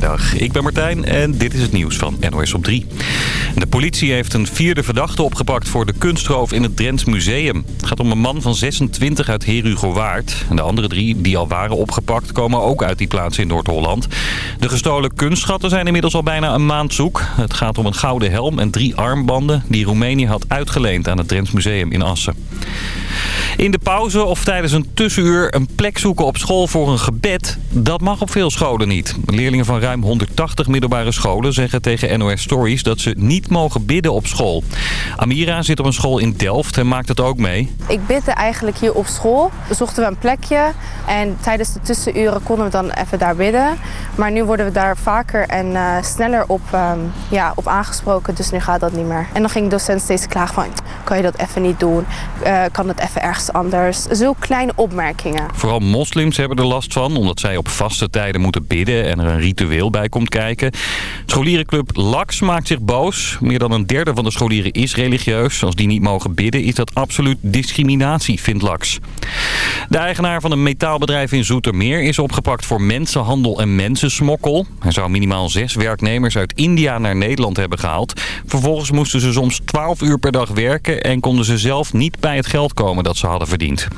Goedemiddag, ik ben Martijn en dit is het nieuws van NOS op 3. De politie heeft een vierde verdachte opgepakt voor de kunstroof in het Drents Museum. Het gaat om een man van 26 uit Herugowaard. De andere drie die al waren opgepakt komen ook uit die plaats in Noord-Holland. De gestolen kunstschatten zijn inmiddels al bijna een maand zoek. Het gaat om een gouden helm en drie armbanden die Roemenië had uitgeleend aan het Drents Museum in Assen. In de pauze of tijdens een tussenuur een plek zoeken op school voor een gebed, dat mag op veel scholen niet. Leerlingen van ruim 180 middelbare scholen zeggen tegen NOS Stories dat ze niet mogen bidden op school. Amira zit op een school in Delft en maakt het ook mee. Ik bidde eigenlijk hier op school. We zochten we een plekje en tijdens de tussenuren konden we dan even daar bidden. Maar nu worden we daar vaker en eh, sneller op, ehm, ja, op aangesproken, dus nu gaat dat niet meer. En dan ging de docent steeds klagen van, kan je dat even niet doen? Uh, kan dat even anders? Zo kleine opmerkingen. Vooral moslims hebben er last van, omdat zij op vaste tijden moeten bidden en er een ritueel bij komt kijken. Scholierenclub LAX maakt zich boos. Meer dan een derde van de scholieren is religieus. Als die niet mogen bidden is dat absoluut discriminatie, vindt LAX. De eigenaar van een metaalbedrijf in Zoetermeer is opgepakt voor mensenhandel en mensensmokkel. Hij zou minimaal zes werknemers uit India naar Nederland hebben gehaald. Vervolgens moesten ze soms 12 uur per dag werken en konden ze zelf niet bij het geld komen dat ze hadden verdiend.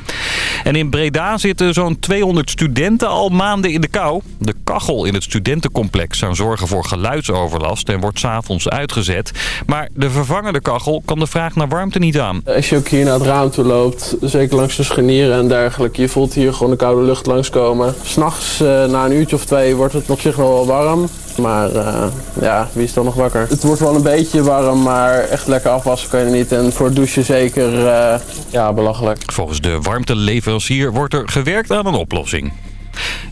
En in Breda zitten zo'n 200 studenten al maanden in de kou. De kachel in het studentencomplex zou zorgen voor geluidsoverlast en wordt s'avonds uitgezet. Maar de vervangende kachel kan de vraag naar warmte niet aan. Als je ook hier naar het raam toe loopt, zeker langs de scharnieren en dergelijke, je voelt hier gewoon de koude lucht langskomen. S'nachts uh, na een uurtje of twee wordt het op zich wel warm. Maar uh, ja, wie is dan nog wakker? Het wordt wel een beetje warm, maar echt lekker afwassen kan je niet. En voor het douchen zeker, uh, ja, belachelijk. Volgens de warmteleverancier wordt er gewerkt aan een oplossing.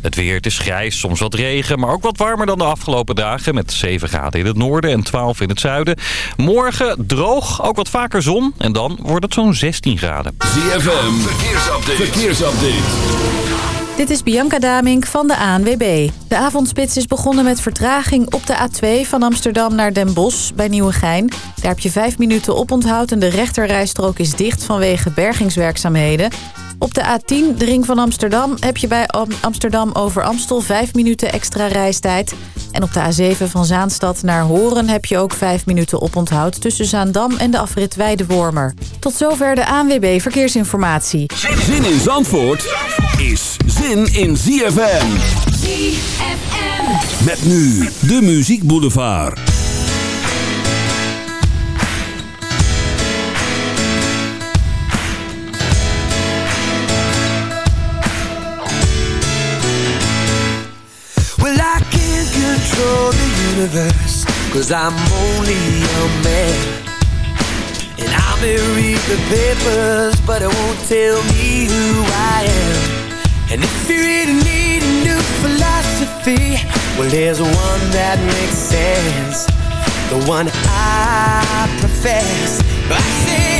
Het weer, het is grijs, soms wat regen, maar ook wat warmer dan de afgelopen dagen. Met 7 graden in het noorden en 12 in het zuiden. Morgen droog, ook wat vaker zon. En dan wordt het zo'n 16 graden. ZFM, verkeersupdate. verkeersupdate. Dit is Bianca Damink van de ANWB. De avondspits is begonnen met vertraging op de A2 van Amsterdam naar Den Bosch bij Nieuwegein. Daar heb je vijf minuten op onthoud en de rechterrijstrook is dicht vanwege bergingswerkzaamheden. Op de A10, de ring van Amsterdam, heb je bij Amsterdam over Amstel 5 minuten extra reistijd. En op de A7 van Zaanstad naar Horen heb je ook 5 minuten oponthoud tussen Zaandam en de afrit Weidewormer. Tot zover de ANWB Verkeersinformatie. Zin in Zandvoort is zin in ZFM. ZFM. Met nu de Muziek Boulevard. Control the universe Cause I'm only a man. And I may read the papers But it won't tell me who I am. And if you really need a new philosophy Well there's one that makes sense. The one I profess. I say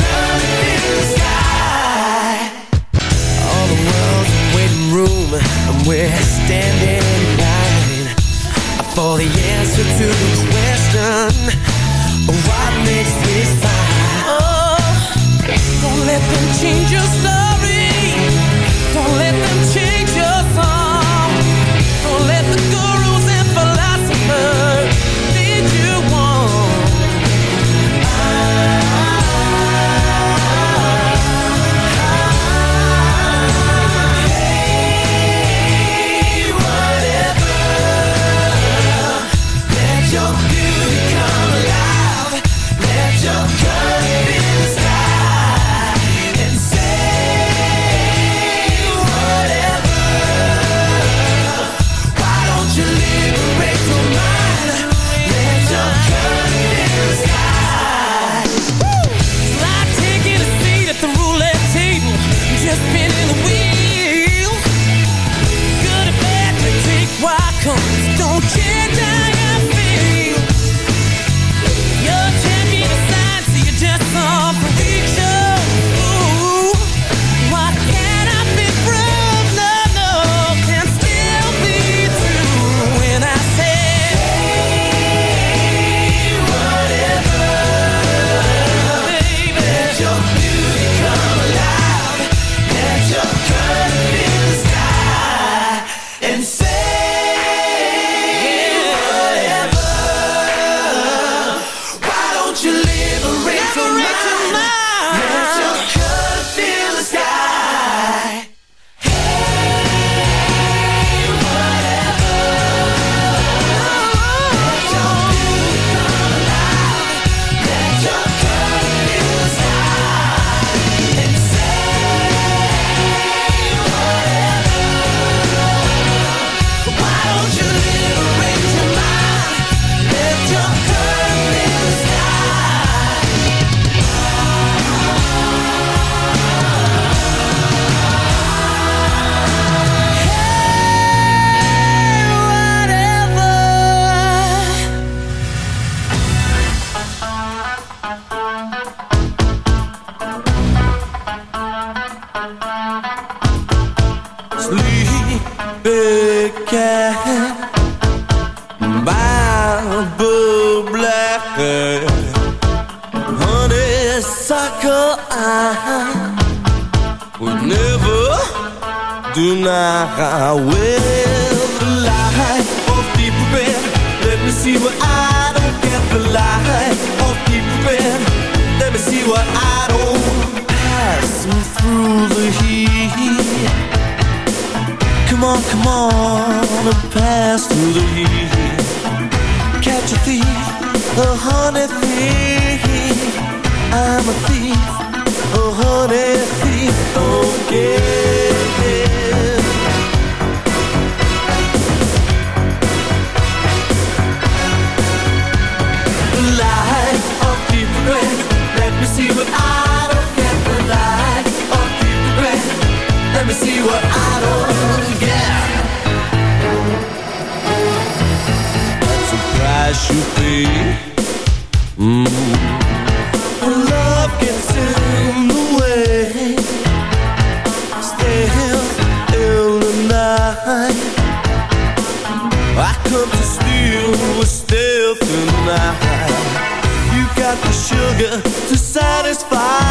sugar to satisfy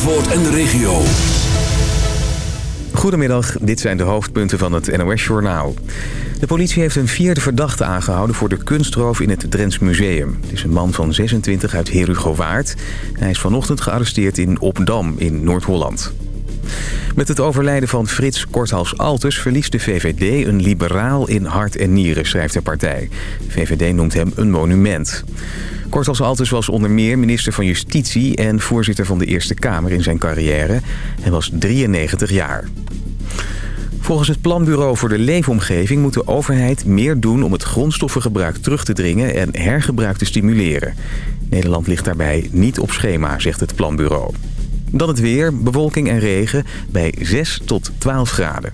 Zandvoort en de regio. Goedemiddag, dit zijn de hoofdpunten van het NOS-journaal. De politie heeft een vierde verdachte aangehouden voor de kunstroof in het Drents Museum. Het is een man van 26 uit Herugowaard. Hij is vanochtend gearresteerd in Opdam in Noord-Holland. Met het overlijden van Frits Korthals-Altes verliest de VVD een liberaal in hart en nieren, schrijft de partij. VVD noemt hem een monument. Korthals-Altes was onder meer minister van Justitie en voorzitter van de Eerste Kamer in zijn carrière. Hij was 93 jaar. Volgens het Planbureau voor de Leefomgeving moet de overheid meer doen om het grondstoffengebruik terug te dringen en hergebruik te stimuleren. Nederland ligt daarbij niet op schema, zegt het Planbureau. Dan het weer, bewolking en regen bij 6 tot 12 graden.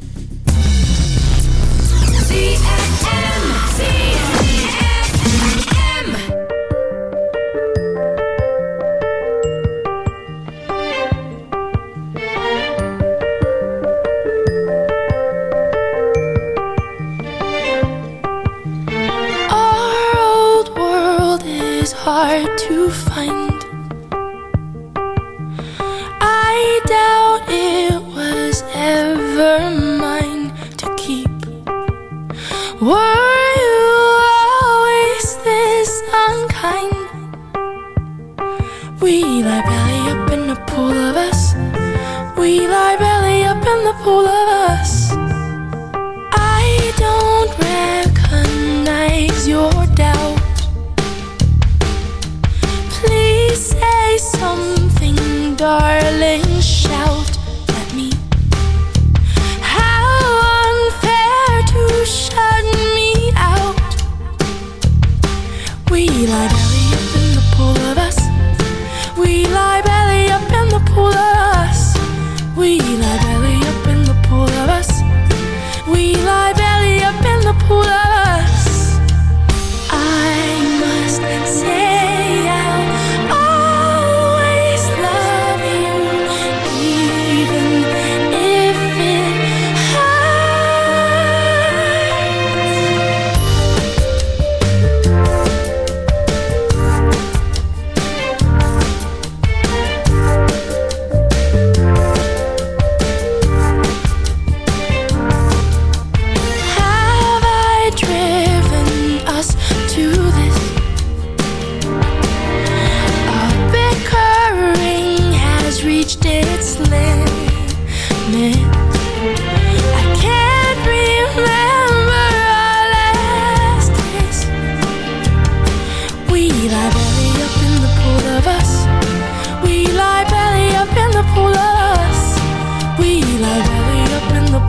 Our old world is hard to find. doubt it was ever mine to keep. Were you always this unkind? We lie belly up in the pool of us. We lie belly up in the pool of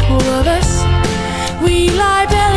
all of us, we lie belly.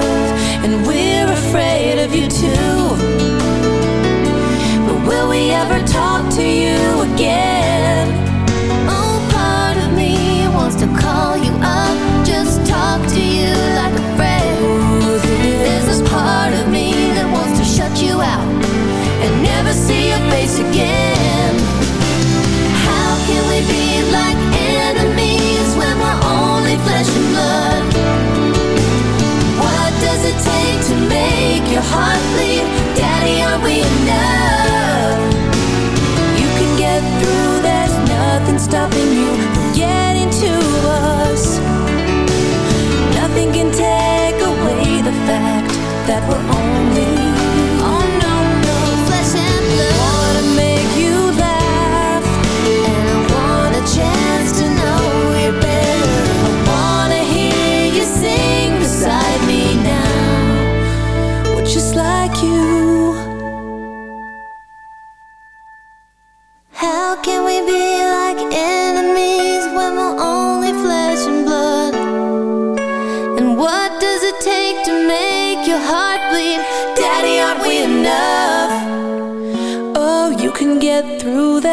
Ever talk to you again? Oh, part of me wants to call you up, just talk to you like a friend. There's this part of me that wants to shut you out and never see your face again. How can we be like enemies when we're only flesh and blood? What does it take to make your heart bleed? Daddy, are we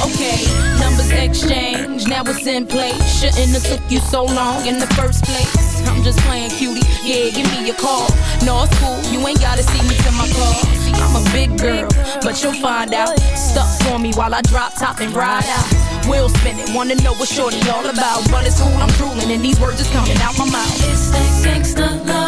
Okay, numbers exchange, now it's in place. Shouldn't have took you so long in the first place. I'm just playing cutie, yeah, give me a call. No, it's cool, you ain't gotta see me to my car. I'm a big girl, but you'll find out. Stuck for me while I drop top and ride out. Wheel spinning, wanna know what shorty all about. But it's cool, I'm drooling, and these words is coming out my mouth. It's that gangsta love,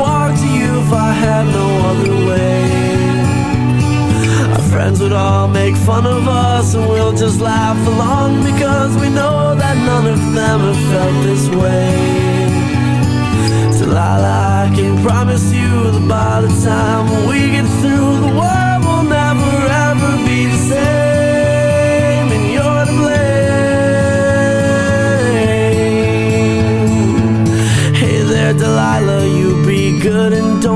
make fun of us, and we'll just laugh along because we know that none of them have felt this way. Delilah, I can promise you that by the time we get through, the world will never ever be the same, and you're to blame. Hey there, Delilah, you be good and